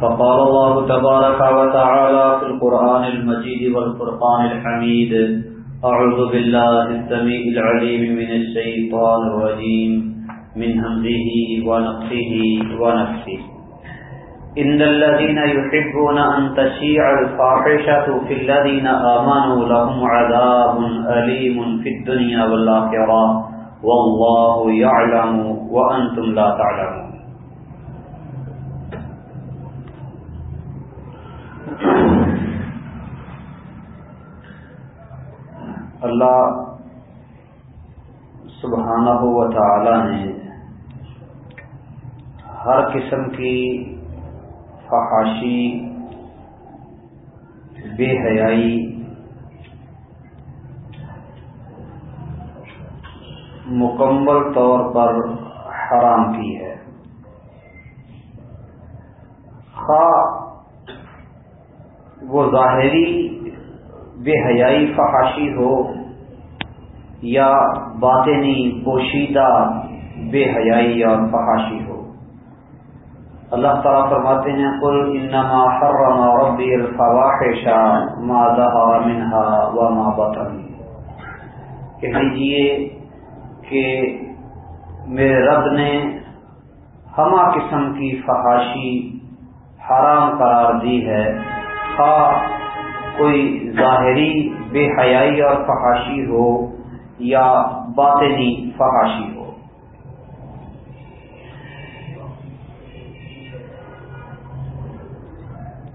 فقال الله تبارك وتعالى في القرآن المجيد والقرآن الحميد، أعوذ بالله السميع العليم من الشيطان الرجيم، من همزه ونقفه ونفسه إن الذين يحبون أن تشيع الفاحشة في الذين آمنوا لهم عذاب أليم في الدنيا والآخرة، والله يعلم وأنتم لا تعلمون. اللہ سبحانہ و تعالی نے ہر قسم کی فحاشی، بے حیائی، مکمل طور پر حرام کی ہے۔ خواہ وہ ظاہری بے حیائی فحاشی ہو یا باطنی پوشیدہ بے حیائی اور فحاشی ہو۔ اللہ تعالیٰ فرماتے ہیں کل انما حرم ربی الفواحش ما ظہر منها وما بطن۔ کہہ ہاں جی، دیجیے کہ میرے رب نے ہما قسم کی فحاشی حرام قرار دی ہے۔ خواہ کوئی ظاہری بے حیائی اور فحاشی ہو یا باطنی فحاشی ہو۔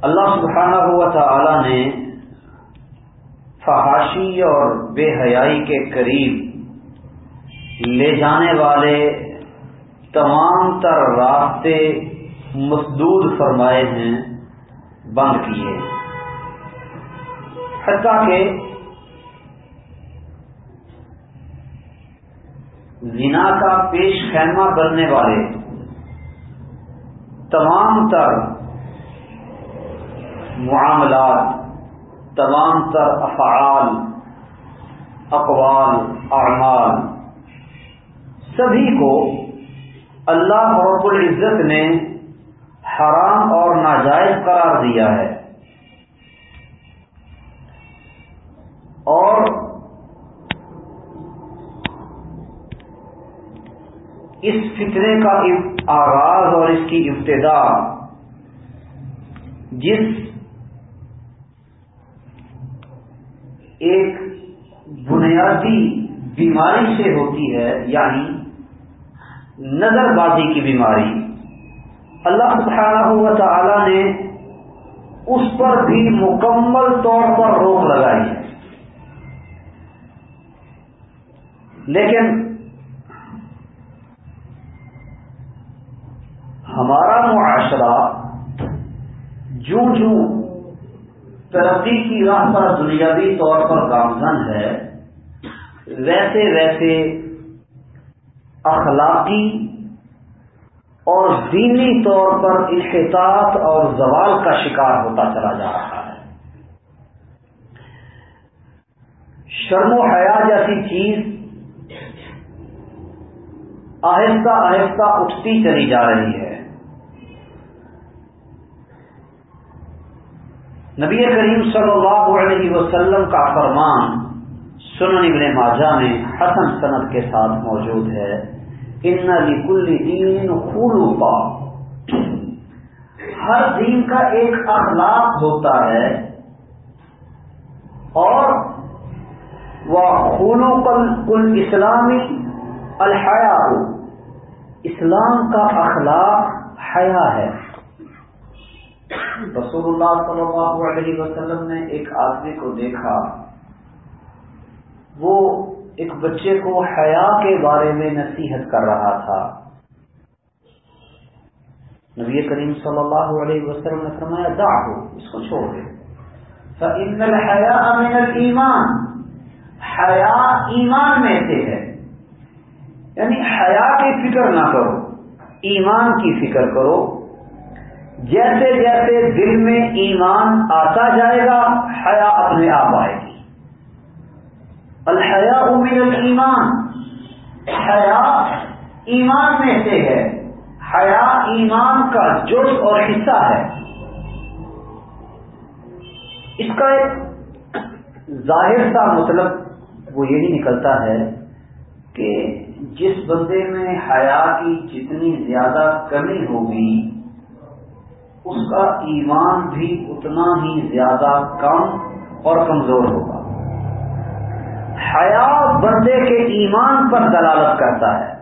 اللہ سبحانہ ہوا تعالی نے فحاشی اور بے حیائی کے قریب لے جانے والے تمام تر راستے مسدود فرمائے ہیں، بند کیے۔ حتیٰ کہ زنا کا پیش خیمہ بننے والے تمام تر معاملات، تمام تر افعال، اقوال، اعمال، سبھی کو اللہ رب العزت نے حرام اور ناجائز قرار دیا ہے۔ اور اس فطرے کا آغاز اور اس کی ابتدا جس ایک بنیادی بیماری سے ہوتی ہے یعنی نظر بازی کی بیماری، اللہ سبحانہ ہوا تعالی نے اس پر بھی مکمل طور پر روک لگائی ہے۔ لیکن ہمارا معاشرہ جو جو ترقی کی راہ پر دنیاوی طور پر گامزن ہے ویسے ویسے اخلاقی اور دینی طور پر انحطاط اور زوال کا شکار ہوتا چلا جا رہا ہے۔ شرم و حیا جیسی چیز آہستہ آہستہ اٹھتی چلی جا رہی ہے۔ نبی کریم صلی اللہ علیہ وسلم کا فرمان سنن ابن ماجہ میں حسن صنعت کے ساتھ موجود ہے۔ ان دین خلو پا ہر دین کا ایک اخلاق ہوتا ہے اور وہ خلو کل اسلامی الحیا اسلام کا اخلاق حیا ہے۔ رسول اللہ صلی اللہ علیہ وسلم نے ایک آدمی کو دیکھا۔ وہ ایک بچے کو حیا کے بارے میں نصیحت کر رہا تھا۔ نبی کریم صلی اللہ علیہ وسلم نے فرمایا دا ہو اس کو چھوڑ دے۔ حیا امین ایمان حیا ایمان میں سے ہے۔ یعنی حیا کی فکر نہ کرو، ایمان کی فکر کرو۔ جیسے جیسے دل میں ایمان آتا جائے گا، حیا اپنے آپ آئے گی۔ الحیا امید المان حیا ایمان میں سے ہے۔ حیا ایمان کا جز اور حصہ ہے۔ اس کا ایک ظاہر سا مطلب وہ یہی نکلتا ہے کہ جس بندے میں حیا کی جتنی زیادہ کمی ہوگی اس کا ایمان بھی اتنا ہی زیادہ کم اور کمزور ہوگا۔ حیا بندے کے ایمان پر دلالت کرتا ہے۔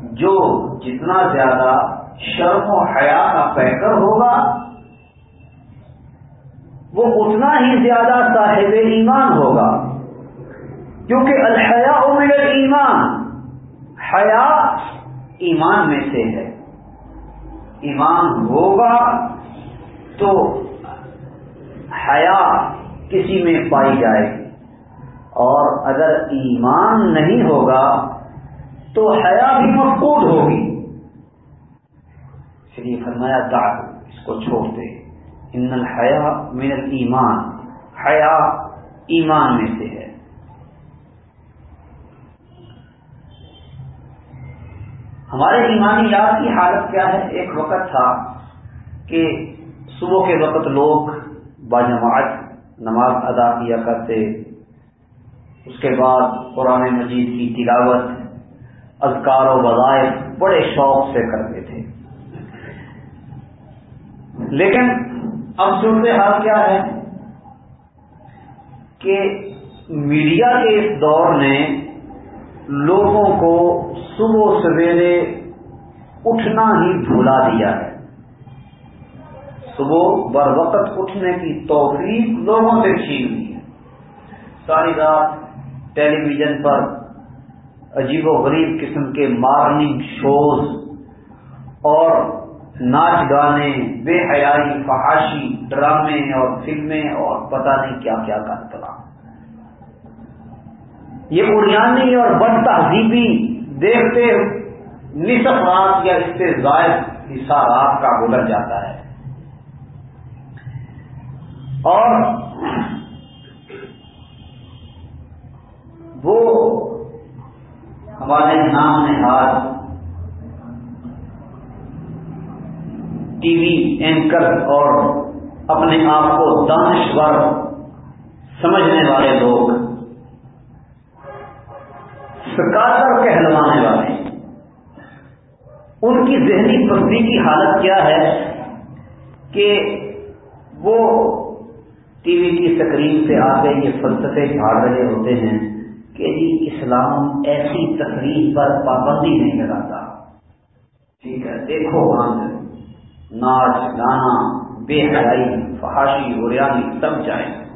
جو جتنا زیادہ شرم و حیا کا پیکر ہوگا، وہ اتنا ہی زیادہ صاحب ایمان ہوگا۔ کیونکہ الحیا من ایمان حیا ایمان میں سے ہے۔ ایمان ہوگا تو حیا کسی میں پائی جائے گی۔ اور اگر ایمان نہیں ہوگا تو حیا بھی مفقود ہوگی۔ شریف فرمایا داغ اس کو چھوڑتے ان الحیا من ایمان حیا ایمان میں سے ہے۔ ہمارے ایمانی یاد کی حالت کیا ہے؟ ایک وقت تھا کہ صبح کے وقت لوگ باجماعت نماز ادا کیا کرتے، اس کے بعد قرآن مجید کی تلاوت، اذکار و وظائف بڑے شوق سے کرتے تھے۔ لیکن اب صورت حال کیا ہے کہ میڈیا کے اس دور نے لوگوں کو صبح سویرے اٹھنا ہی بھولا دیا ہے۔ صبح بر وقت اٹھنے کی توفیق لوگوں سے چھین لی ہے۔ ساری رات ٹیلی ویژن پر عجیب و غریب قسم کے مارننگ شوز اور ناچ گانے، بے حیائی، فحاشی، ڈرامے اور فلمیں اور پتہ نہیں کیا کیا کا اطلاع یہ اڑیانی اور بد تہذیبی دیکھتے نصف رات یا اس سے زائد حصہ رات کا گزر جاتا ہے۔ اور وہ ہمارے نام نہاد ٹی وی اینکر اور اپنے آپ کو دانشور سمجھنے والے لوگ سکاگر کہلوانے والے ان کی ذہنی پستی کی حالت کیا ہے کہ وہ ٹی وی کی سکرین سے آتے یہ فلسفے جھاڑ رہے ہوتے ہیں کہ جی اسلام ایسی تقریب پر پابندی نہیں لگاتا۔ ٹھیک ہے، دیکھو ناچ، گانا، بے حیائی، فحاشی اوریانی سب جائیں۔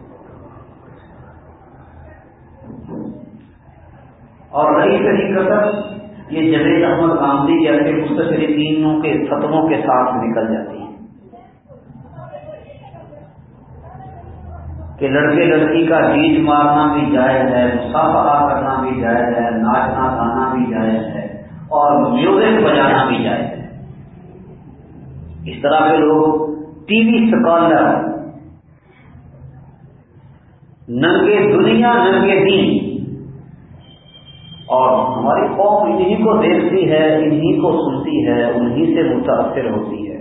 اور رہی صحیح قدر یہ جدید احمد گاندھی جیسے مستشرقینوں کے فتموں کے ساتھ نکل جاتی ہے کہ لڑکے لڑکی کا گیت مارنا بھی جائز ہے مسافہ کرنا بھی جائز ہے، ناچنا گانا بھی جائز ہے، اور میوزک بجانا بھی جائز ہے۔ اس طرح کے لوگ ٹی وی سکالر، ننگے دنیا، ننگے دین۔ اور ہماری قوم انہی کو دیکھتی ہے، انہی کو سنتی ہے، انہی سے متاثر ہوتی ہے۔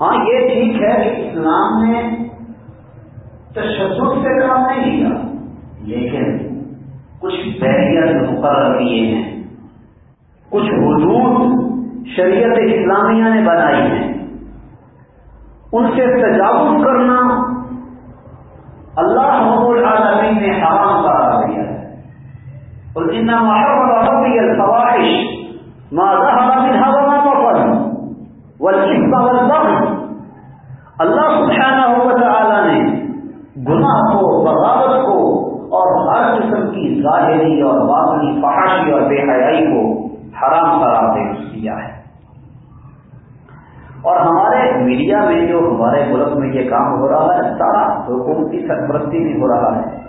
ہاں یہ ٹھیک ہے کہ اسلام نے تشدد سے کام نہیں لیا لیکن کچھ بیریئر مقرر کیے ہیں، کچھ حدود شریعت اسلامیہ نے بنائی ہیں۔ ان سے تجاوز کرنا اللہ محمود العالمین نے حرام قرار قل انما حرم ربي الفواحش ما ظهر منها وما بطن والاثم والبغي. اللہ سبحانہ و تعالی نے گناہ کو، بغاوت کو اور ہر قسم کی ظاہری اور باطنی فحاشی اور بے حیائی کو حرام قرار دے دیا ہے۔ اور ہمارے میڈیا میں جو ہمارے ملک میں یہ کام ہو رہا ہے، سارا حکومتی سرپرستی بھی ہو رہا ہے۔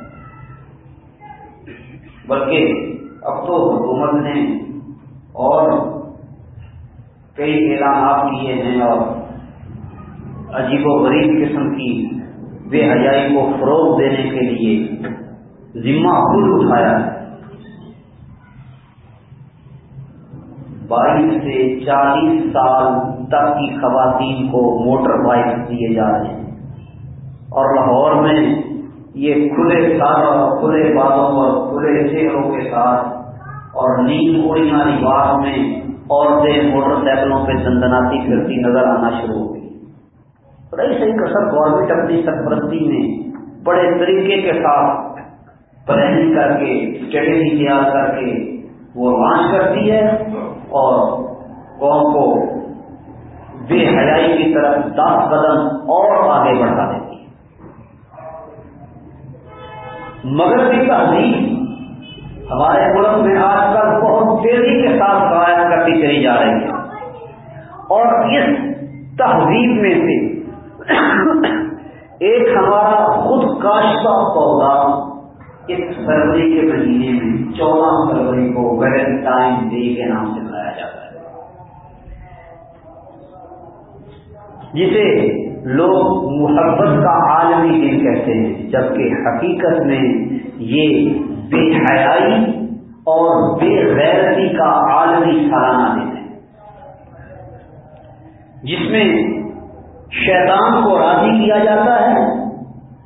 بلکہ اب تو حکومت نے اور کئی اعلانات کیے ہیں اور عجیب و غریب قسم کی بے حجائی کو فروغ دینے کے لیے ذمہ خود اٹھایا ہے۔ بائیس سے چالیس سال تک کی خواتین کو موٹر بائک دیے جا رہے ہیں اور لاہور میں یہ کھلے سالوں اور کھلے بالوں اور کھلے چہروں کے ساتھ اور نیند اڑیاں رواج میں عورتیں موٹر سائیکلوں پہ دندناتی پھرتی نظر آنا شروع ہو گئی۔ بڑی صحیح کسر گورنمنٹ اپنی سرپرستی میں بڑے طریقے کے ساتھ پلاننگ کر کے اسٹریٹجی تیار کر کے وہ لانچ کرتی ہے اور قوم کو بے حیائی کی طرف دس قدم اور آگے بڑھا دیتی ہے مگر تہذیب ہمارے ملک میں آج کل بہت تیزی کے ساتھ قائم کرتی چلی جا رہی ہے۔ اور اس تہذیب میں سے ایک ہمارا خود کاشتہ پودا اس فروری کے مہینے میں چودہ فروری کو ویلنٹائن ڈے کے نام سے منایا جاتا ہے۔ جسے لوگ محبت کا عالمی دن کہتے ہیں، جبکہ حقیقت میں یہ بے حیائی اور بے غیرتی کا عالمی سالانہ دن ہے۔ جس میں شیطان کو راضی کیا جاتا ہے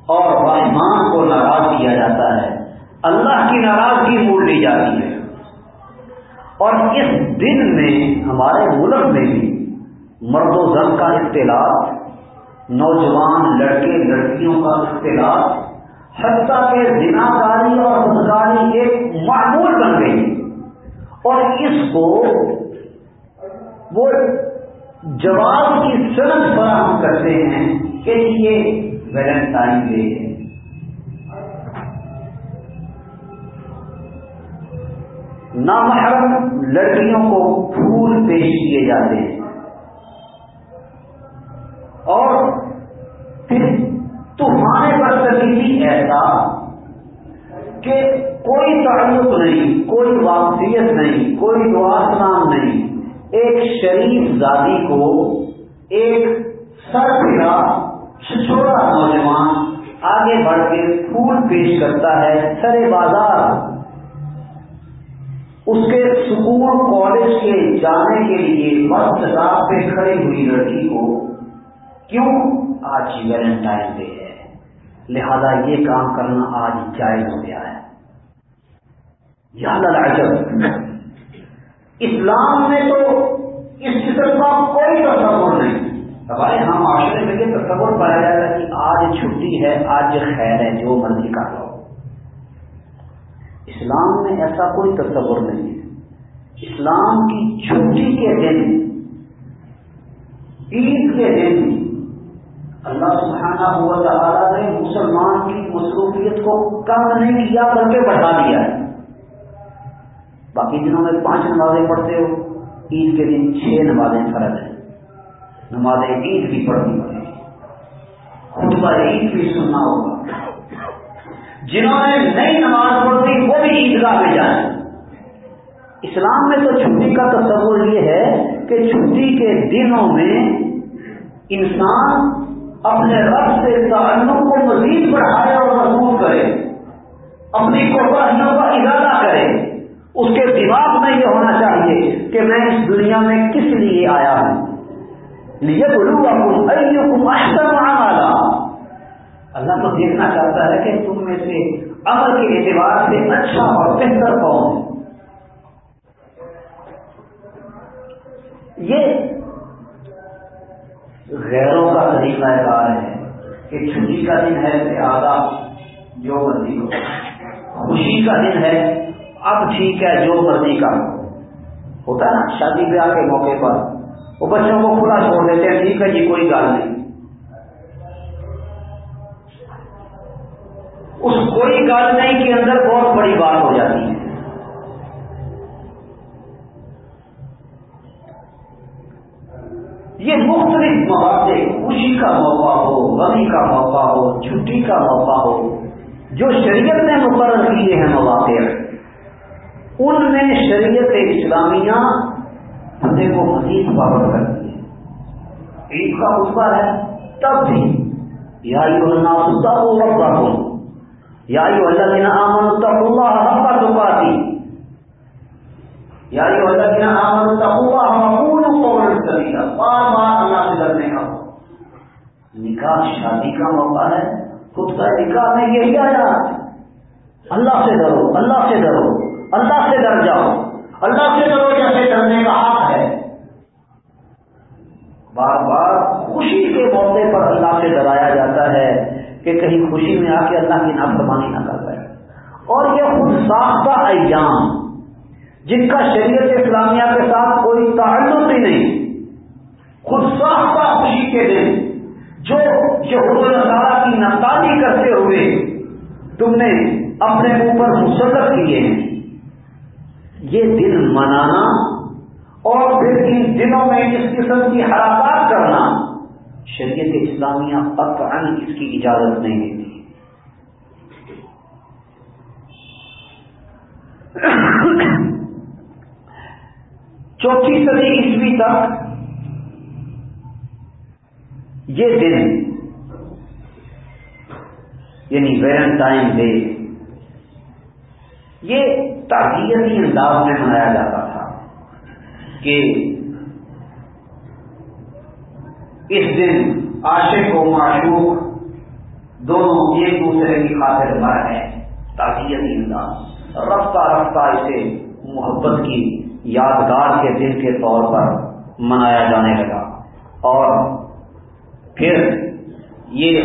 اور رحمان کو ناراض کیا جاتا ہے۔ اللہ کی ناراضگی موڑ لی جاتی ہے۔ اور اس دن میں، ہمارے ملک میں بھی مرد و زن کا اختلاف نوجوان لڑکے، لڑکیوں کا اختلاف، حتیٰ کے زنا کاری اور روزگاری ایک معمول بن گئی۔ اور اس کو وہ جواب کی سرد فراہم کرتے ہیں کہ یہ ویلنٹائن ڈے ہے۔ نامحرم لڑکیوں کو پھول پیش کیے جاتے ہیں۔ اور کہ کوئی تعلق نہیں، کوئی واقفیت نہیں، کوئی دعاسلام نہیں۔ ایک شریف زادی کو ایک سر پھرا چھوٹا نوجوان آگے بڑھ کے پھول پیش کرتا ہے، سر بازار۔ اس کے اسکول کالج کے جانے کے لیے مست رات پہ کھڑی ہوئی لڑکی کو کیوں آج ویلنٹائن ڈے ہے؟ لہذا یہ کام کرنا آج جائز ہو گیا ہے۔ یا لڑائی اسلام میں تو اس قسم کا کوئی تصور نہیں۔ ہمارے یہاں معاشرے میں یہ تصور پایا جائے گا کہ آج چھٹی ہے، آج خیر ہے، جو مرضی کر لو۔ اسلام میں ایسا کوئی تصور نہیں ہے۔ اسلام کی چھٹی کے دن، عید کے دن اللہ سبحانہ ہوا تعالیٰ نے مسلمان مصروفیت کو کم نہیں کیا بلکہ بڑھا دیا ہے۔ باقی دنوں میں پانچ نمازیں پڑھتے ہو، عید کے دن چھ نمازیں فرض ہیں۔ نمازیں عید بھی پڑھنی پڑے گی خطبہ عید بھی سننا ہوگا۔ جنہوں نے نئی نماز پڑھی وہ بھی عیدگاہ میں جائیں۔ اسلام میں تو چھٹی کا تصور یہ ہے کہ چھٹی کے دنوں میں انسان اپنے رب سے تعلق کو مزید بڑھائے اور مضبوط کرے، اپنی قربانیوں کا ارادہ کرے۔ اس کے دماغ میں یہ ہونا چاہیے کہ میں اس دنیا میں کس لیے آیا ہوں۔ یہ بولوں گا احسن اللہ تو دیکھنا چاہتا ہے کہ تم میں سے عمل کے اعتبار سے اچھا اور بہتر کون یہ غیروں کا طریقہ کار ہے کہ چھٹی کا دن ہے آدھا جو مرضی ہو۔ خوشی کا دن ہے، اب ٹھیک ہے جو مرضی کا۔ ہوتا ہے نا، شادی بیاہ کے موقع پر۔ وہ بچوں کو کھلا چھوڑ دیتے ہیں، ٹھیک ہے جی کوئی گال نہیں۔ اس کوئی گال نہیں کے اندر بہت بڑی بات ہو جاتی ہے یہ مختلف مواقع، خوشی کا موقع ہو، غمی کا موقع ہو چھٹی کا موقع ہو، جو شریعت نے مقرر کیے ہیں مواقع۔ ان میں شریعت اسلامیہ بندے کو مزید پابند کرتی ہے۔ عید کا خطبہ ہے، تب بھی، یا ستا وہ وقت یا اللہ حق کا دکاتی یا یہ اللہ کیا آمن ہوا ہم بار بار اللہ سے ڈرنے کا۔ نکاح شادی کا موقع ہے۔ خود کا نکاح میں یہی آیا۔ اللہ سے ڈرو، اللہ سے ڈرو، اللہ سے ڈر جاؤ۔ اللہ سے ڈرو جیسے ڈرنے کا حق ہے۔ بار بار خوشی کے موقع پر اللہ سے ڈرایا جاتا ہے کہ کہیں خوشی میں آ کے اللہ کی نافرمانی نہ کر رہے اور یہ خود ساختہ ایام جن کا شریعت اسلامیہ کے ساتھ کوئی تعلق ہی نہیں، خود ساختہ خوشی کے دن جو یہ تعالیٰ کی نقالی کرتے ہوئے تم نے اپنے اوپر مسلط کیے ہیں۔ یہ دن منانا اور پھر ان دنوں میں اس قسم کی حرکات کرنا شریعت اسلامیہ قطعا اس کی اجازت نہیں دیتی چوتھی صدی عیسوی تک یہ دن یعنی ویلنٹائن ڈے یہ تعزیتی انداز میں منایا جاتا تھا کہ اس دن عاشق و معشوق دونوں ایک دوسرے کی خاطر مر ہے تعزیتی انداز، رفتہ رفتہ اسے محبت کی یادگار کے دن کے طور پر منایا جانے لگا۔ اور پھر یہ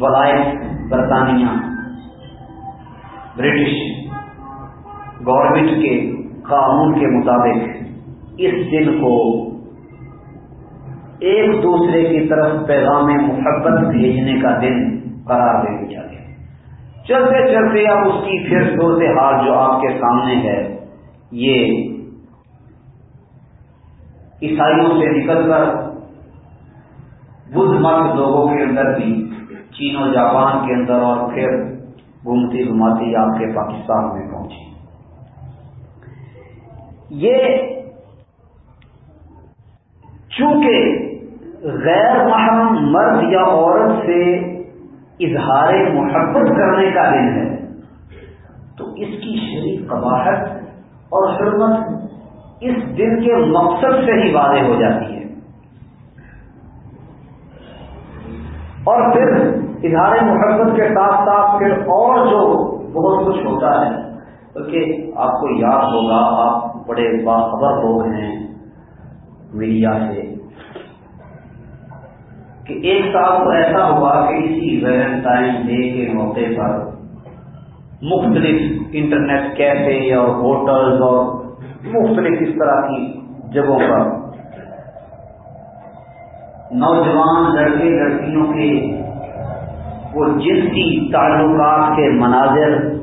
ولائت برطانیہ، برٹش گورنمنٹ کے قانون کے مطابق اس دن کو ایک دوسرے کی طرف پیغام محبت بھیجنے کا دن قرار دے دیا گیا۔ چلتے چلتے اب اس کی پھر صورت حال جو آپ کے سامنے ہے، یہ عیسائیوں سے نکل کر بدھ مت لوگوں کے اندر بھی، چین و جاپان کے اندر اور پھر گھومتی گھماتی آپ کے پاکستان میں پہنچی۔ یہ چونکہ غیر محرم مرد یا عورت سے اظہار محبت کرنے کا دن ہے، تو اس کی شریف قباحت اور حرمت اس دن کے مقصد سے ہی واضح ہو جاتی ہے۔ اور پھر اظہار محبت کے ساتھ ساتھ پھر اور جو بہت کچھ ہوتا ہے کیونکہ آپ کو یاد ہوگا، آپ بڑے باخبر لوگ ہیں میڈیا سے، کہ ایک سال تو ایسا ہوا کہ اسی ویلنٹائن ڈے کے موقع پر مختلف انٹرنیٹ کیفے اور ہوٹلز اور مختلف اس طرح کی جگہوں پر۔ نوجوان لڑکے، لڑکیوں کے وہ جنسی تعلقات کے مناظر،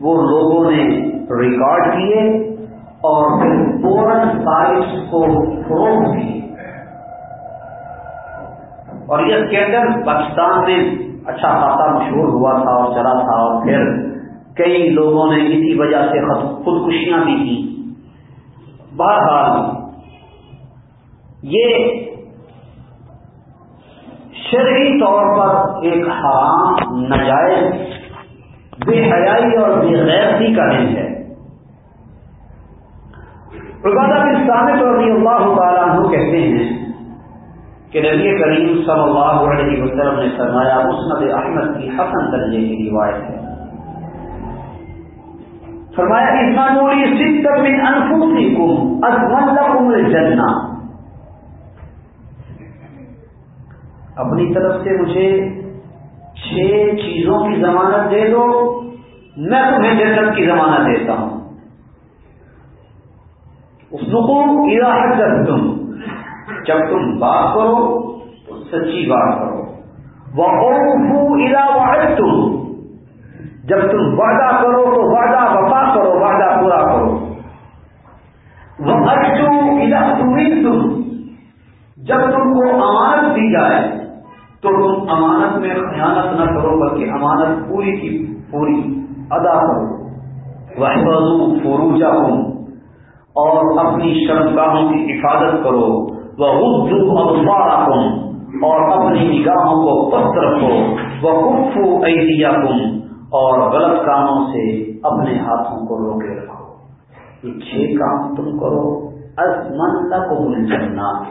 وہ لوگوں نے ریکارڈ کیے اور پھر پورن سائٹس کو فروغ دیے۔ اور یہ اسکینڈل پاکستان میں اچھا خاصا مشہور ہوا تھا اور چلا تھا اور پھر کئی لوگوں نے اسی وجہ سے خودکشیاں بھی کی۔ بہرحال، یہ شرعی طور پر ایک حرام نجائز بے حیائی اور بے غیرتی کا دن ہے۔ عبادہ بن سامت رضی اللہ تعالیٰ عنہ کہتے ہیں کہ نبی کریم صلی اللہ علیہ وسلم نے فرمایا، مسند احمد کی حسن درجے کی روایت ہے۔ فرمایا اسمانوری ست من انفسکم ازمن لکم الجنہ. اپنی طرف سے مجھے چھ چیزوں کی ضمانت دے دو، میں تمہیں جنت کی ضمانت دیتا ہوں۔ اس نقوم اراحت جب تم جب تم بات کرو تو سچی بات کرو۔ وہ ادا واحد تم جب تم وعدہ کرو تو وعدہ وفا کرو، وعدہ پورا کرو۔ وہ ادا تم جب تم کو امانت دی جائے، تو تم امانت میں خیانت نہ کرو، بلکہ امانت پوری کی پوری ادا کرو۔ وہ فروجا ہوں اور اپنی شرمگاہوں کی حفاظت کرو۔ وہ اور اپنی نگاہوں کو پست رکھو۔ وہ کفو ایدیا اور غلط کاموں سے اپنے ہاتھوں کو روکے رکھو۔ یہ چھ کام تم کرو۔ ازمن کو جننا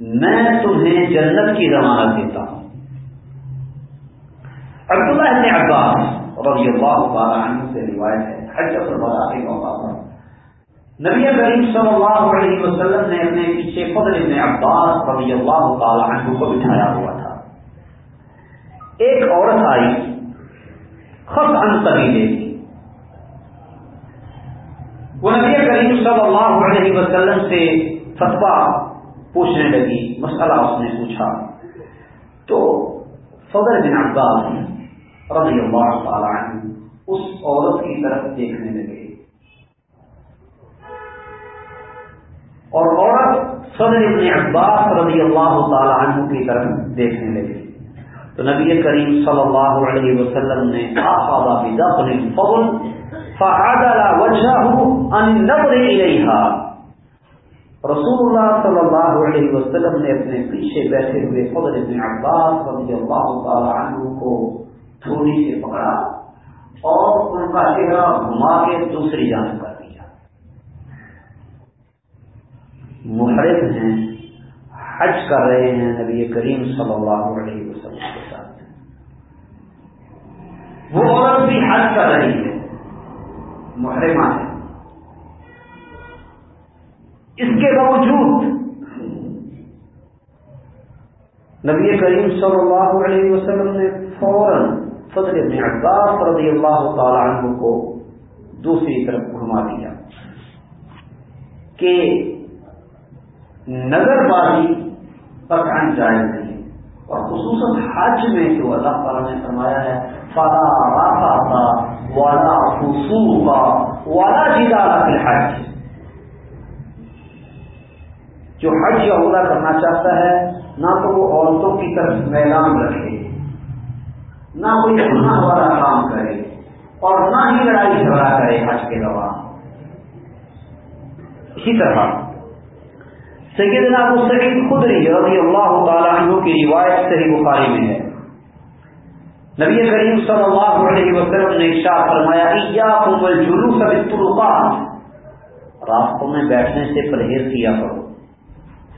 میں تمہیں جنت کی ضمانت دیتا ہوں۔ عبداللہ ابن عباس رضی اللہ تعالیٰ عنہ سے روایت ہے۔ حجت البراء کے موقع پر نبی کریم صلی اللہ علیہ وسلم نے اپنے پیچھے فضل ابن عباس رضی اللہ تعالیٰ عنہ کو بٹھایا ہوا تھا۔ ایک عورت آئی۔ خط ان قبیلے کی وہ نبی کریم صلی اللہ علیہ وسلم سے فتوا پوچھنے لگی، مسئلہ اس نے پوچھا۔ تو فضل بن عباس رضی اللہ تعالیٰ عنہ اس عورت کی طرف دیکھنے لگے۔ اور عورت صدر ابن عباس رضی اللہ تعالیٰ عنہ کی طرف دیکھنے لگے۔ تو نبی کریم صلی اللہ علیہ وسلم نے رسول اللہ صلی اللہ علیہ وسلم نے اپنے پیچھے بیٹھے ہوئے فضل ابن عباس رضی اللہ تعالیٰ عنہ کو تھوڑی سے پکڑا اور ان کا چہرہ گھما کے دوسری جانب کر دیا محرف ہیں، حج کر رہے ہیں نبی کریم صلی اللہ علیہ وسلم کے ساتھ وہ عورت بھی حج کر رہی ہے۔ محرمہ ہے اس کے باوجود نبی کریم صلی اللہ علیہ وسلم نے فوراً فضل ابن عباس رضی اللہ تعالی عنہ کو دوسری طرف گھما دیا کہ نظر بازی پر جائز نہیں۔ اور خصوصاً حج میں جو اللہ تعالیٰ نے فرمایا ہے فلا رافا تھا والا خصوص کا والا جیتا فی حج جو حج یا عمرہ کرنا چاہتا ہے، نہ تو وہ عورتوں کی طرف میدان رکھے، نہ کوئی گناہ والا کام کرے، اور نہ ہی لڑائی جھگڑا کرے حج کے دوران۔ اسی طرح، سیدنا ابو سعید خدری رضی اللہ تعالیٰ عنہ کی روایت صحیح بخاری میں ہے۔ نبی کریم صلی اللہ علیہ وسلم نے ارشاد فرمایا، ایاکم الجلوس بالطرقات. راستوں میں بیٹھنے سے پرہیز کیا کرو۔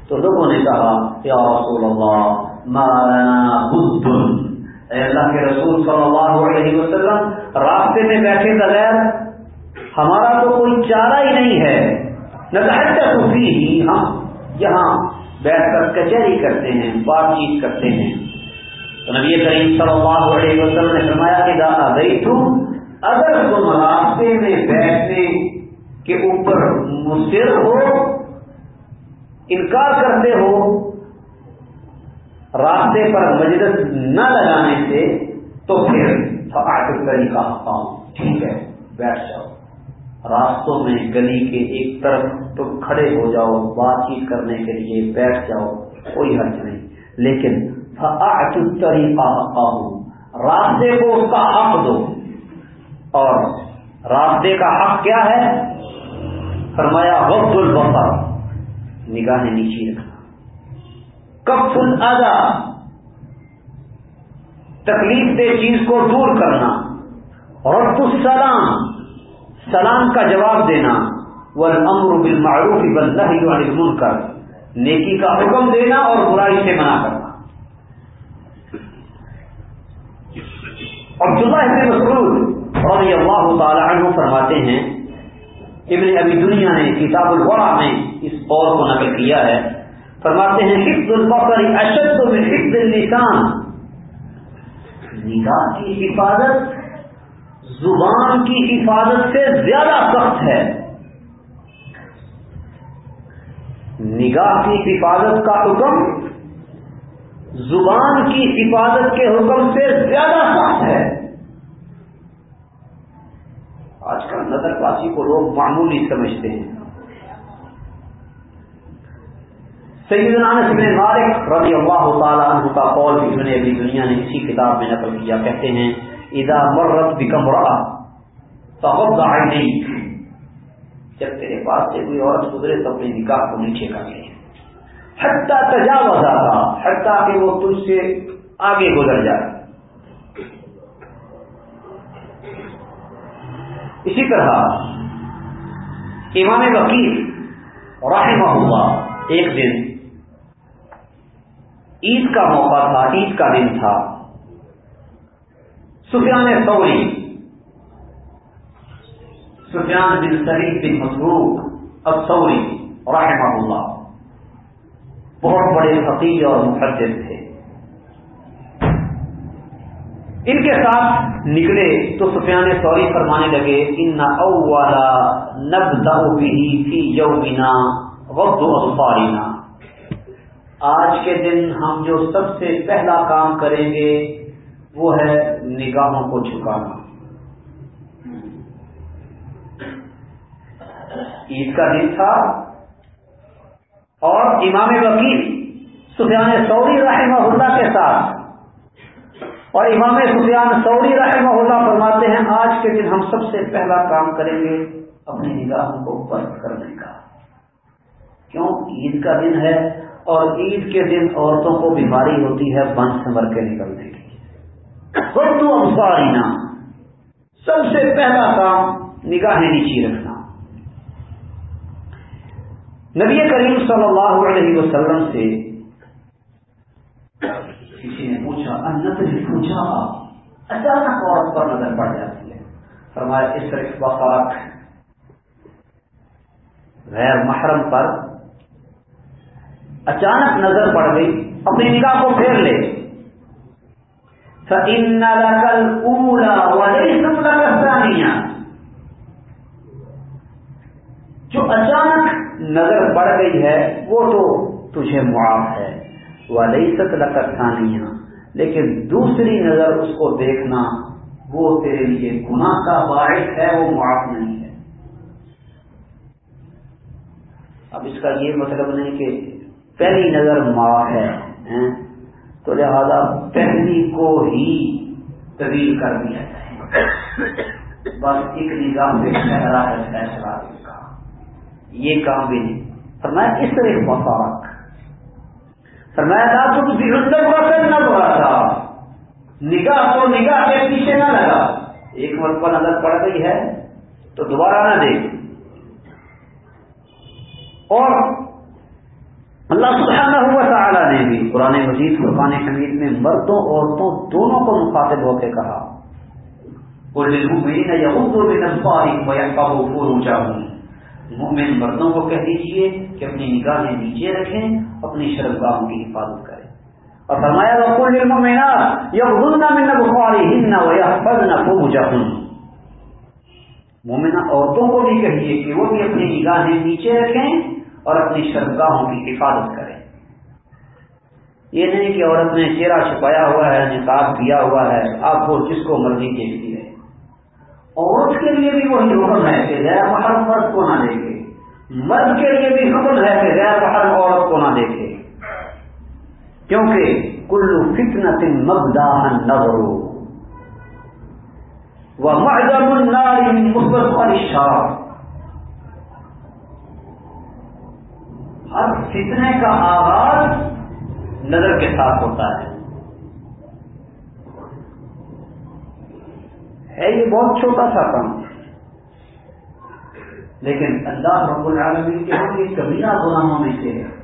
تو لوگوں نے کہا، یا رسول اللہ مانا بدھ اے اللہ کے رسول صلی اللہ علیہ وسلم، راستے میں بیٹھے بغیر ہمارا تو کوئی چارہ ہی نہیں ہے۔ نہ ہی ہم یہاں بیٹھ کر کچہری کرتے ہیں، بات چیت کرتے ہیں۔ تو نبی کریم صلی اللہ علیہ وسلم نے فرمایا کہ دادا گئی تم اگر تم راستے میں بیٹھنے کے اوپر مصر ہو، انکار کرتے ہو، راستے پر مجلس نہ لگانے سے تو پھر طریقہ ٹھیک ہے، بیٹھ جاؤ۔ راستوں میں گلی کے ایک طرف تو کھڑے ہو جاؤ، بات چیت کرنے کے لیے بیٹھ جاؤ، کوئی حرج نہیں۔ لیکن طریقہ راستے کو اس کا حق دو۔ اور راستے کا حق کیا ہے؟ فرمایا وقت البصر۔ نگاہیں نیچی رکھنا۔ کف ادا تکلیف دہ چیز کو دور کرنا۔ اور تو سلام سلام کا جواب دینا۔ وہ بالمعروف بل عن کر نیکی کا حکم دینا اور برائی سے منع کرنا۔ اور ابن مسعود رضی اللہ تعالی عنہ فرماتے ہیں، ابن ابھی دنیا نے کتاب الورا میں اس قول کو نقل کیا ہے۔ فرماتے ہیں، حفظ البقر اشد میں حفظ اللسان۔ نگاہ کی حفاظت زبان کی حفاظت سے زیادہ سخت ہے۔ نگاہ کی حفاظت کا حکم زبان کی حفاظت کے حکم سے زیادہ سخت ہے۔ آج کل نظر بازی کو لوگ معمولی سمجھتے ہیں۔ سیدنا انس بن مالک رضی اللہ تعالیٰ عنہ کا قول بھی ابن ابھی دنیا نے اسی کتاب میں نقل کیا، کہتے ہیں، اذا مرت بکم رہا فغض عینیک جب تیرے پاس سے کوئی عورت گزرے تو اپنی نکاح کو نیچے کر لے۔ حتیٰ تجاوز آتا حتیٰ کہ وہ تجھ سے آگے گزر جائے۔ اسی طرح امام وکیل رحمہ اللہ ایک دن عید کا موقع تھا، عید کا دن تھا۔ سفیان سوری سفیان بن سریف بن مسروق اب سوری رحمہ اللہ۔ بہت بڑے فقیر اور محدث تھے۔ ان کے ساتھ نکلے تو سفیان سوری فرمانے لگے، ان اولا نب دہی فی وقت آج کے دن ہم جو سب سے پہلا کام کریں گے، وہ ہے نگاہوں کو جھکانا۔ عید کا دن تھا اور امام وکیل سفیان سوری رحمہ اللہ کے ساتھ اور امام سفیان سوری رحمہ اللہ فرماتے ہیں، آج کے دن ہم سب سے پہلا کام کریں گے اپنی نگاہوں کو بند کرنے کا۔ کیوں؟ عید کا دن ہے اور عید کے دن عورتوں کو بیماری ہوتی ہے بند سمر کے نکلنے کی۔ خود تو سب سے پہلا کام نگاہیں نیچی رکھنا۔ نبی کریم صلی اللہ علیہ وسلم سے کسی پوچھا اچانک عورت پر نظر پڑ جاتی ہے۔ فرمایا، اس طرح وفاق۔ غیر محرم پر اچانک نظر پڑ گئی اپنی نگاہ کو پھیر لے۔ کل اولا والے سب جو اچانک نظر پڑ گئی ہے، وہ تو تجھے معاف ہے۔ ولی ست ثانیہ لیکن دوسری نظر اس کو دیکھنا، وہ تیرے لیے گناہ کا باعث ہے، وہ معاف نہیں ہے۔ اب اس کا یہ مطلب نہیں کہ پہلی نظر معاف ہے تو لہذا پہلی کو ہی طویل کر دیا جائے۔ بس ایک نظام پہ ٹھہرا ہے فیصلہ۔ کا یہ کام بھی نہیں۔ فرمایا، اس طرح مسارک فرمایا تھا تم بھی نہ بڑا تھا۔ نگاہ تو نگاہ کے پیچھے نہ لگا۔ ایک مرتبہ نظر پڑ گئی ہے، تو دوبارہ نہ دیکھ۔ اور اللہ سبحانہ ہوا تعالیٰ نے بھی قرآن مجید قربان حمید میں مردوں، عورتوں دونوں کو مخاطب ہو کے کہا مومن مردوں کو کہہ دیجیے کہ اپنی نگاہیں نیچے رکھیں، اپنی شرمگاہوں کی حفاظت کریں۔ اور فرمایا رقول المومنات یغضن من ابصارهن ويحفظن فروجهن مومنہ عورتوں کو بھی کہیے کہ وہ بھی اپنی نگاہیں نیچے رکھیں اور اپنی شرمگاہوں کی حفاظت کریں۔ یہ نہیں کہ عورت نے چہرہ چھپایا ہوا ہے نقاب کیا ہوا ہے، آپ کو جس کو مرضی دیکھتی ہے عورت کے لیے بھی وہی حکم ہے کہ غیر محرم مرد کو نہ دیکھے۔ مرد کے لیے بھی حکم ہے کہ غیر محرم عورت کو نہ دیکھے۔ کیونکہ کلو فتنا تن مبدا نظر وہ محدم النار مثبت اور ہر فتنے کا آغاز نظر کے ساتھ ہوتا ہے۔ ہے یہ بہت چھوٹا سا کام۔ لیکن اللہ رب العالمین کے ہم یہ کبیرہ غلاموں میں سے ہے۔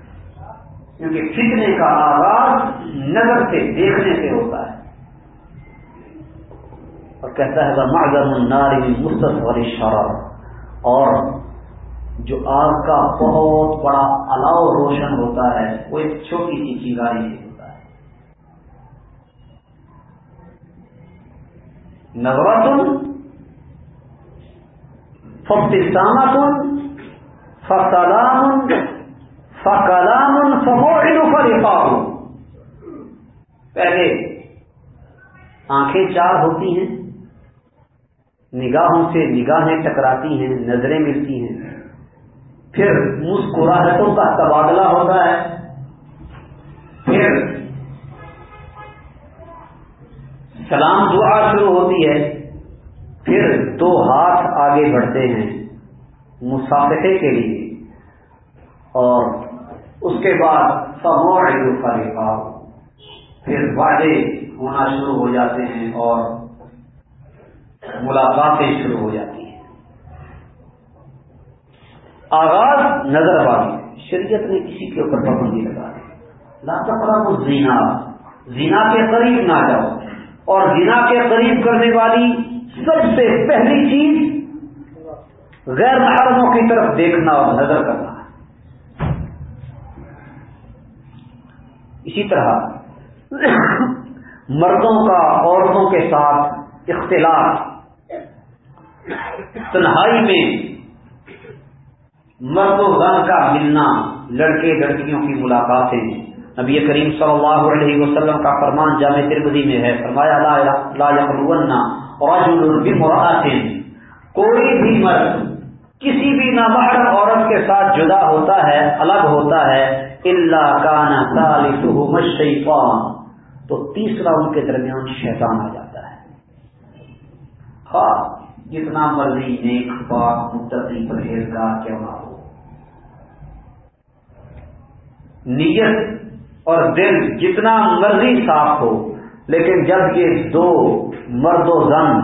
کیونکہ فتنے کا آغاز نظر سے دیکھنے سے ہوتا ہے۔ اور کہتا ہے معذر الناری مستقبل شرار اور جو آگ کا بہت بڑا الاؤ روشن ہوتا ہے، وہ ایک چھوٹی سی چنگاری سے ہوتا ہے۔ نورتن فبتسامت فسلام فکلام فموعد فرقاہ پہلے آنکھیں چار ہوتی ہیں، نگاہوں سے نگاہیں ٹکراتی ہیں، نظریں ملتی ہیں۔ پھر مسکراہٹوں کا تبادلہ ہوتا ہے۔ سلام دعا شروع ہوتی ہے، پھر دو ہاتھ آگے بڑھتے ہیں مسافے کے لیے، اور اس کے بعد سمو کا پھر وعدے ہونا شروع ہو جاتے ہیں اور ملاقاتیں شروع ہو جاتی ہیں۔ آغاز نظر والی شریعت نے کسی کے اوپر پابندی لگا دی۔ لاتا وہ زینا زینا کے قریب نہ جاؤ۔ اور زینا کے قریب کرنے والی سب سے پہلی چیز غیر محرموں کی طرف دیکھنا اور نظر کرنا ہے۔ اسی طرح مردوں کا عورتوں کے ساتھ اختلاف، تنہائی میں مرد و غم کا ملنا، لڑکے لڑکیوں کی ملاقاتیں نبی کریم صلی اللہ علیہ وسلم کا فرمان جامع تربدی میں ہے، فرمایا، لا کوئی بھی مرد کسی بھی نامحرم عورت کے ساتھ جدا ہوتا ہے، الگ ہوتا ہے اللہ کا شیفان تو تیسرا ان کے درمیان شیطان آ جاتا ہے۔ ہاں جتنا مرضی نیک، پاک، متقی، پرہیزگار کیوں نہ ہو۔ نیت اور دل جتنا مرضی صاف ہو، لیکن جب یہ دو مرد و زن،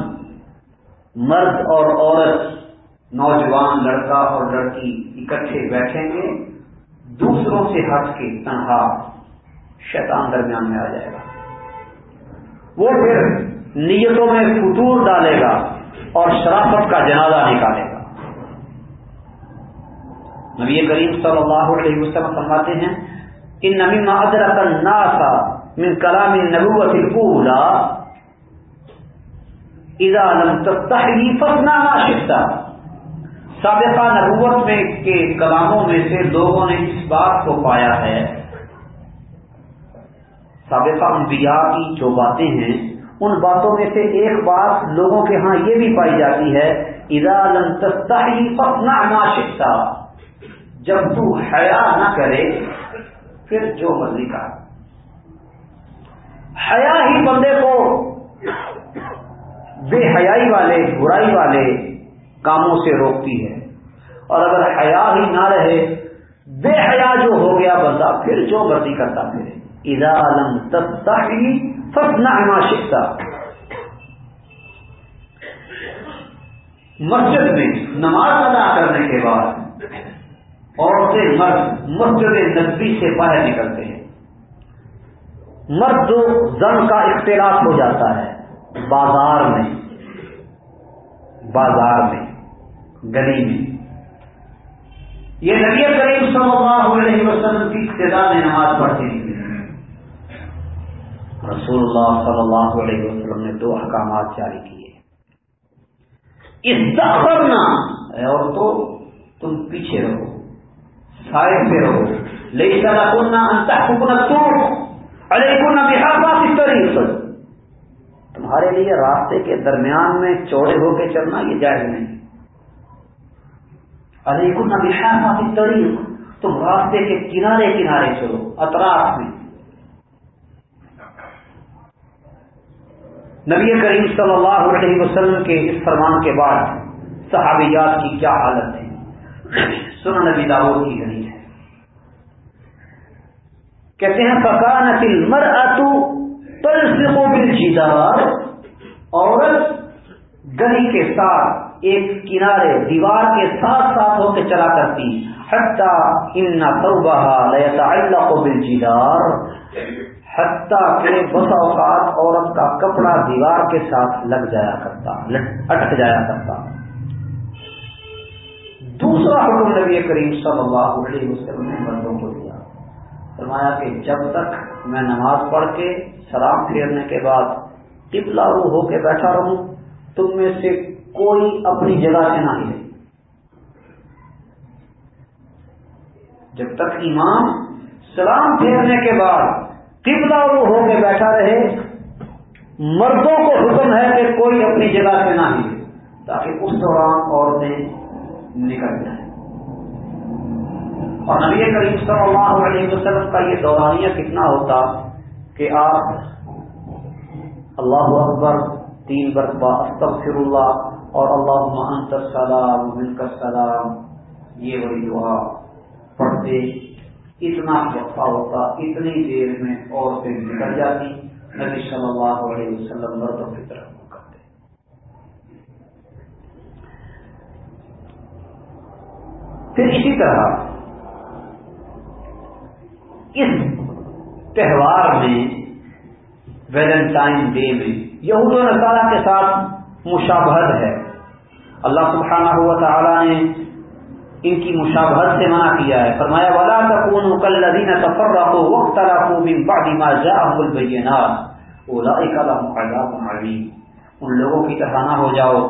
مرد اور عورت، نوجوان لڑکا اور لڑکی اکٹھے بیٹھیں گے، دوسروں سے ہٹ کے تنہا شیطان درمیان میں آ جائے گا۔ وہ پھر نیتوں میں فطور ڈالے گا اور شرافت کا جنازہ نکالے گا۔ نبی کریم صلی اللہ علیہ وسلم فرماتے ہیں ان نبی ادرک الناس من کلام النبوت الاولى اذا لم تستحي فصنع ما شئت۔ سابقہ نبوت میں کے کلاموں میں سے لوگوں نے اس بات کو پایا ہے۔ سابقہ انبیاء کی جو باتیں ہیں، ان باتوں میں سے ایک بات لوگوں کے ہاں یہ بھی پائی جاتی ہے اذا لم تستحي فصنع ما شئت۔ جب تو حیا نہ کرے پھر جو مرضی کا حیا ہی بندے کو بے حیائی والے، برائی والے کاموں سے روکتی ہے۔ اور اگر حیا ہی نہ رہے، بے حیا جو ہو گیا بندہ پھر جو مرضی کرتا پھر ادا عالم تب ہی شکتا مسجد میں نماز ادا کرنے کے بعد عورتیں مرد، مسجد نقبی سے باہر نکلتے ہیں۔ مرد زن کا اختلاف ہو جاتا ہے، بازار میں بازار میں، گلی میں۔ یہ نبی کریم صلی اللہ علیہ وسلم کی ابتدا میں نماز پڑھتی تھی رسول اللہ صلی اللہ علیہ وسلم نے دو احکامات جاری کیے۔ اس کرنا اور تو تم پیچھے رہو۔ سائڈ پہ رہو۔ لئی سارا کننا انتا حکن ارے کننا بحافات اس طریق تمہارے لیے راستے کے درمیان میں چوڑے ہو کے چلنا یہ جائز نہیں۔ ارے کننا بحافات اس طریق تم راستے کے کنارے کنارے چلو، اطراف میں۔ نبی کریم صلی اللہ علیہ وسلم کے اس فرمان کے بعد صحابیات کی کیا حالت ہے؟ سن نبی داود کی گلی کہتے ہیں پکان تل مر اتو بل عورت گلی کے ساتھ، ایک کنارے، دیوار کے ساتھ ساتھ ہو کے چلا کرتی۔ حتہ ان توبہ اللہ کو بل جیدار حتیٰ کہ بسا اوقات عورت کا کپڑا دیوار کے ساتھ لگ جایا کرتا اٹک جایا کرتا۔ دوسرا حکم نبی کریم صلی اللہ علیہ وسلم نے مردوں کو دیا۔ فرمایا کہ جب تک میں نماز پڑھ کے سلام پھیرنے کے بعد قبلہ رو ہو کے بیٹھا رہوں، تم میں سے کوئی اپنی جگہ سے نہ ہلے جب تک امام سلام پھیرنے کے بعد قبلہ رو ہو کے بیٹھا رہے، مردوں کو حکم ہے کہ کوئی اپنی جگہ سے نہ ہلے تاکہ اس دوران عورتیں نکل جائے اور نبی کریم صلی اللہ علیہ وسلم کا یہ دورانیہ کتنا ہوتا کہ آپ اللہ اکبر تین برتبہ استغفر اللہ اور اللہ انت السلام مل کر سلام یہ وہی دعا پڑھتے اتنا وقفہ ہوتا، اتنی دیر میں عورتیں نکل جاتی، نبی صلی اللہ علیہ وسلم مردوں کی طرف پھر اسی طرح اس تہوار میں ویلنٹائن ڈے میں یہود و نصارہ کے ساتھ مشابہت ہے۔ اللہ سبحانہ ہوا تعالیٰ نے ان کی مشابہت سے منع کیا ہے۔ فرمایا والا تکون کلین سفر رکھو وقت رکھو بن پاڑیما البینات اولئک لهم عذاب علیم ان لوگوں کی طرح نہ ہو جاؤ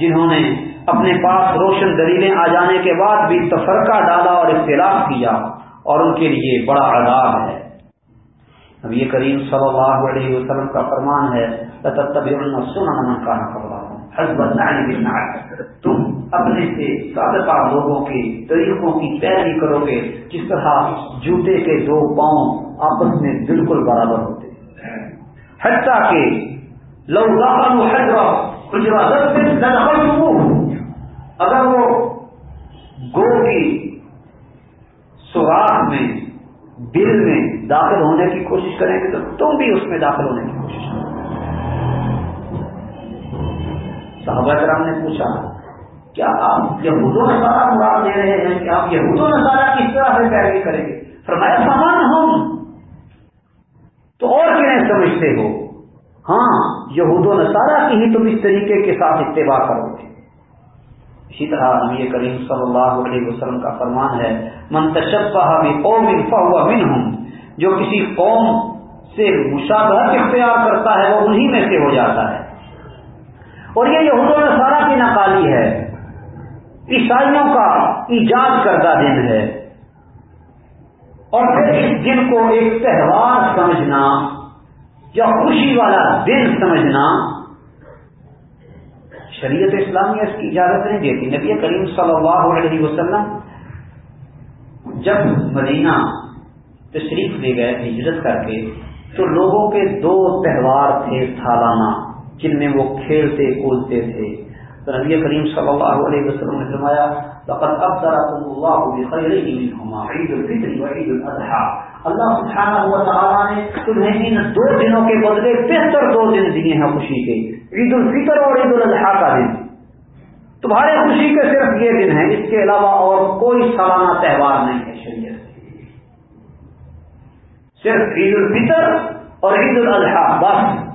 جنہوں نے اپنے پاس روشن دلیلیں آ جانے کے بعد بھی تفرقہ ڈالا اور اختلاف کیا۔ اور ان کے لیے بڑا عذاب ہے۔ اب یہ کریم صلی اللہ علیہ وسلم کا فرمان ہے تم اپنے سے سابقہ لوگوں کے طریقوں کی پیروی کرو گے، جس طرح جوتے کے دو پاؤں آپس میں بالکل برابر ہوتے حتیٰ کہ لو اگر وہ گو کی سوراخ میں، دل میں داخل ہونے کی کوشش کریں گے تو تم بھی اس میں داخل ہونے کی کوشش کرو۔ صحابہ کرام نے پوچھا، کیا آپ یہود و نظارہ مراد دے رہے ہیں؟ کہ آپ یہود و نظارہ کس طرح سے پیروی کریں گے؟ فرمایا، سامان ہم۔ تو اور کنہیں سمجھتے ہو؟ ہاں یہود و نصارہ کی ہی تم اس طریقے کے ساتھ اتباع کرو گے۔ اسی طرح نبی کریم صلی اللہ علیہ وسلم کا فرمان ہے منتشب قوم فہو من جو کسی قوم سے مشابہت اختیار کرتا ہے، وہ انہی میں سے ہو جاتا ہے۔ اور یہ یہود و نصارہ کی نقالی ہے۔ عیسائیوں کا ایجاد کردہ دن ہے۔ اور پھر اس دن کو ایک تہوار سمجھنا یا خوشی والا دن سمجھنا شریعت اسلامیہ اس کی اجازت نہیں دیتی۔ نبی کریم صلی اللہ علیہ وسلم جب مدینہ تشریف لے گئے، ہجرت کر کے، تو لوگوں کے دو تہوار تھے سالانہ، جن میں وہ کھیلتے، کودتے تھے۔ تو نبی کریم صلی اللہ علیہ وسلم نے فرمایا، لقد ابصركم الله بخير منهما، عيد الفطر وعيد الاضحى اللہ سبحانہ و تعالی نے تمہیں ان دو دنوں کے بدلے بہتر دو دن دیے ہیں خوشی کے۔ عید الفطر اور عید الاضحیٰ کا دن۔ تمہارے خوشی کے صرف یہ دن ہے اس کے علاوہ اور کوئی سالانہ تہوار نہیں ہے شریعت صرف عید الفطر اور عید الاضحیٰ، بس۔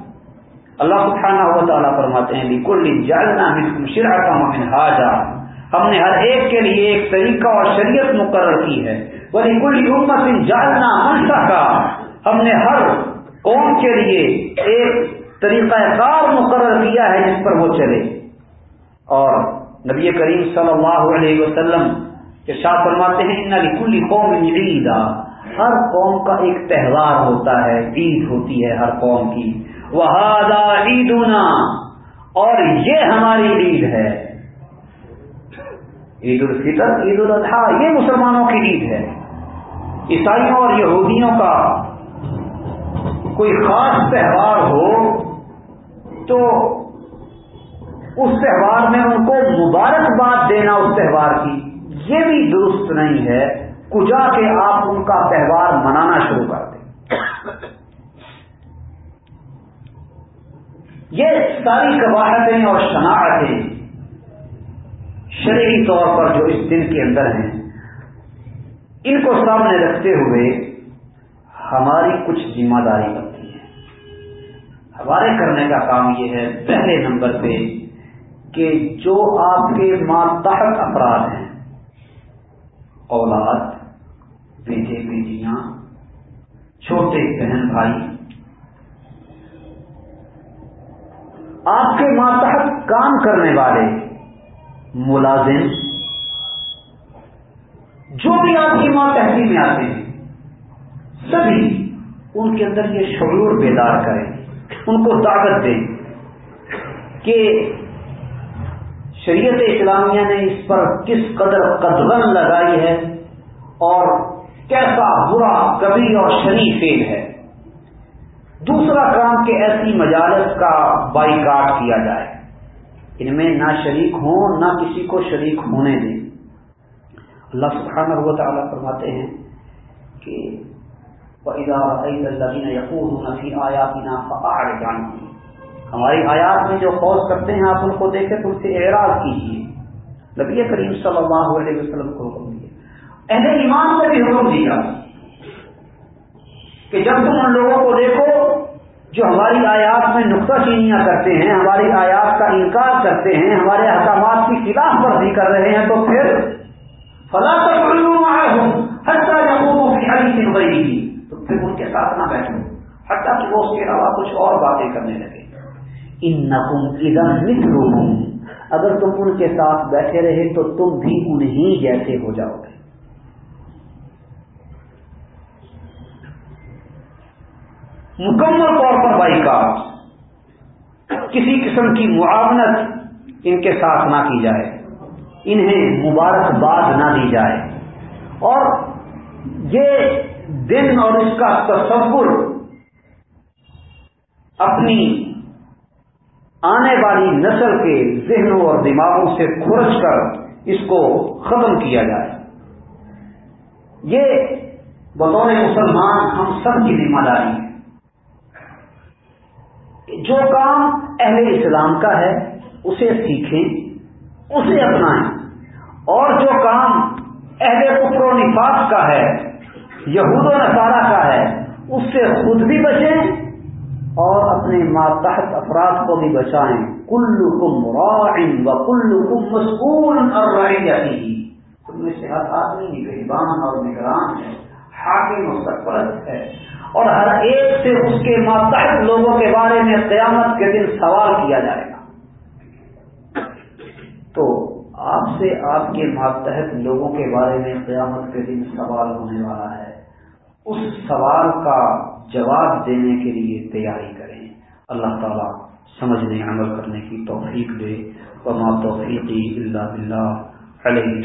اللہ سبحانہ و تعالیٰ فرماتے ہیں بالکل جالنا شرا کا منہاجا ہم نے ہر ایک کے لیے ایک طریقہ اور شریعت مقرر کی ہے۔ ولی کل امت جالنا منشا کا ہم نے ہر قوم کے لیے ایک طریقہ کار مقرر کیا ہے جس پر وہ چلے۔ اور نبی کریم صلی اللہ علیہ وسلم کے شاہ فرماتے ہیں، ان کل قوم عیدا ہر قوم کا ایک تہوار ہوتا ہے، عید ہوتی ہے ہر قوم کی۔ وہادا عیدنا، اور یہ ہماری عید ہے۔ عید الفطر، عید الاضحیٰ، یہ مسلمانوں کی عید ہے۔ عیسائیوں اور یہودیوں کا کوئی خاص تہوار ہو تو اس تہوار میں ان کو مبارکباد دینا اس تہوار کی، یہ بھی درست نہیں ہے۔ کجا کے آپ ان کا تہوار منانا شروع کر دیں۔ یہ ساری قواہتیں اور شناختیں شرعی طور پر جو اس دن کے اندر ہیں، ان کو سامنے رکھتے ہوئے ہماری کچھ ذمہ داری بنتی ہے ہمارے کرنے کا کام یہ ہے پہلے نمبر پہ کہ جو آپ کے ماتحت افراد ہیں، اولاد، بیٹے، بیٹیاں، چھوٹے بہن بھائی، آپ کے ماتحت کام کرنے والے، ملازم، جو بھی آپ کی ماتحتی میں آتے ہیں، سبھی ان کے اندر یہ شعور بیدار کریں۔ ان کو طاقت دیں کہ شریعت اسلامیہ نے اس پر کس قدر قدرن لگائی ہے اور کیسا برا کبھی اور شریف فیل ہے۔ دوسرا کام کہ ایسی مجالس کا بائی کاٹ کیا جائے۔ ان میں نہ شریک ہوں، نہ کسی کو شریک ہونے دیں۔ اللہ سبحانہ و تعالیٰ فرماتے ہیں کہ نفی آیات ہماری آیات میں جو خوص کرتے ہیں، آپ ان کو دیکھیں تو ان سے اعراض کیجیے نبی کریم صلی اللہ علیہ وسلم کو حکم دیا۔ اہل ایمان کو بھی حکم دیا کہ جب تم ان لوگوں کو دیکھو جو ہماری آیات میں نقطہ چینیاں کرتے ہیں، ہماری آیات کا انکار کرتے ہیں، ہمارے احکامات کی خلاف ورزی کر رہے ہیں، تو پھر فلاں ہٹا جموں کی پھر ان کے ساتھ نہ بیٹھو حتیٰ کہ وہ اس کے علاوہ کچھ اور باتیں کرنے لگے۔ ان نقم ادم اگر تم ان کے ساتھ بیٹھے رہے تو تم بھی انہیں جیسے ہو جاؤ گے۔ مکمل طور پر بائی کسی قسم کی معاونت ان کے ساتھ نہ کی جائے۔ انہیں مبارکباد نہ دی جائے۔ اور یہ دن اور اس کا تصور اپنی آنے والی نسل کے ذہنوں اور دماغوں سے کھرچ کر اس کو ختم کیا جائے۔ یہ بطور مسلمان ہم سب کی ذمہ داری ہے۔ جو کام اہل اسلام کا ہے، اسے سیکھیں، اسے اپنائیں۔ اور جو کام اہل کفر و نفاق کا ہے یہود و نصارہ کا ہے، اس سے خود بھی بچیں اور اپنے ماتحت افراد کو بھی بچائیں۔ کل کم رائن و کل کم مسکون اور رائی جاتی تم میں سے ہر آدمی غریبان اور نگران ہے، حاکم مستقبل ہے۔ اور ہر ایک سے اس کے ماتحت لوگوں کے بارے میں قیامت کے دن سوال کیا جائے گا۔ تو آپ سے آپ کے ماتحت لوگوں کے بارے میں قیامت کے دن سوال ہونے والا ہے۔ اس سوال کا جواب دینے کے لیے تیاری کریں۔ اللہ تعالیٰ سمجھنے، عمل کرنے کی توفیق دے۔ وما توفیقی اللہ بلّہ علیہ